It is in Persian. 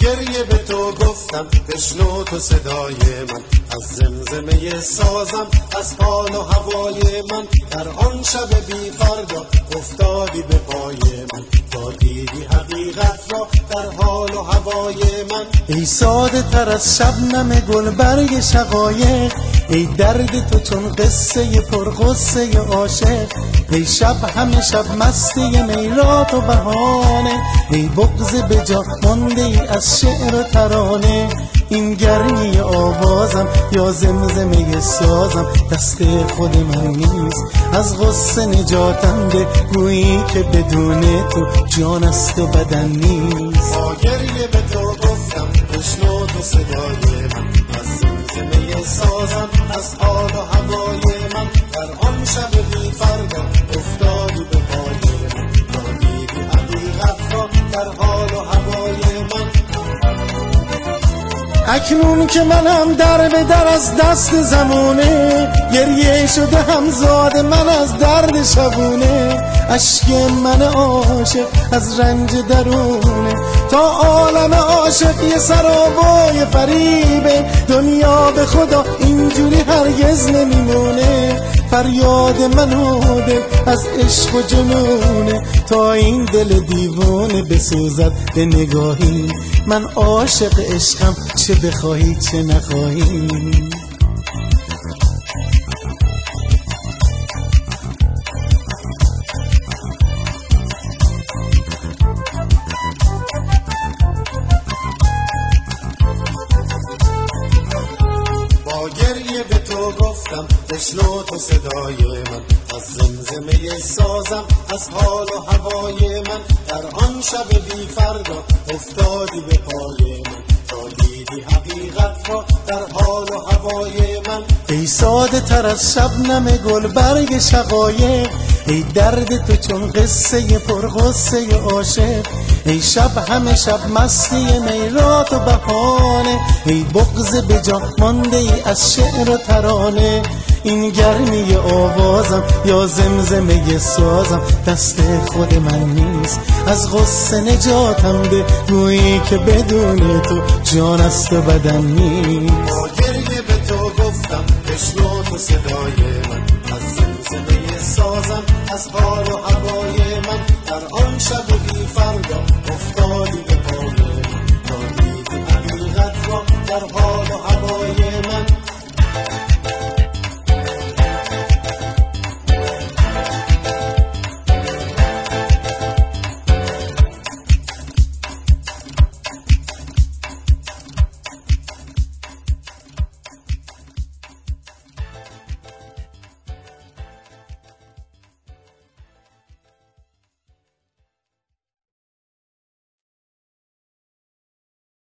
گریه به تو گفتم بشنو تو صدای من. از زمزمه سازم از حال و هوای من. در آن شب بی فردا افتادی به پای من. تا دیدی حقیقت را در حال و هوای من. ای ساده تر از شبنم گل برگ شقایق ای درد تو چون قصه پرغصه عاشق ای شب همه شب مستی میرات و بهانه ای بغز به جا مانده از شعر و ترانه. این گرمی آوازم یا زمزمه سازم دست خود من نیست. از غصه نجاتم به گویی که بدون تو جان است و بدن نیست. شب بی فردا افتادی به پای من تا دیدی حقیقت را در حال و هوای من. اکنون که منم در به در از دست زمونه گریه شده همزاد من از درد شبونه. اشک من عاشق از رنج درونه. تا عالم عاشق یه سرابای فریبه دنیا به خدا اینجوری هرگز نمیمونه. فریاد من اوده از عشق و جنونه. تا این دل دیوانه بسوزد به نگاهی. من عاشق عشقم چه بخواهی چه نخواهی. تو گفتم بشنو تو صدای من. از زمزمه سازم از حال و هوای من. در آن شب بی فردا افتادی به پای من. تا دیدی حقیقت را در حال و هوای من. ای ساده تر از شبنم گل برگ شقایق ای درد تو چون قصه پرغصه عاشق. ای شب همه شب مستی میرات و بهانه ای بغز به جا مانده ای از شعر و ترانه. این گرمی آوازم یا زمزمه سازم. دست خود من نیست از غصه نجاتم ده. گویی که بدون تو جان است و بدن نیست. با گریه به تو گفتم بشنو تو صدای من. از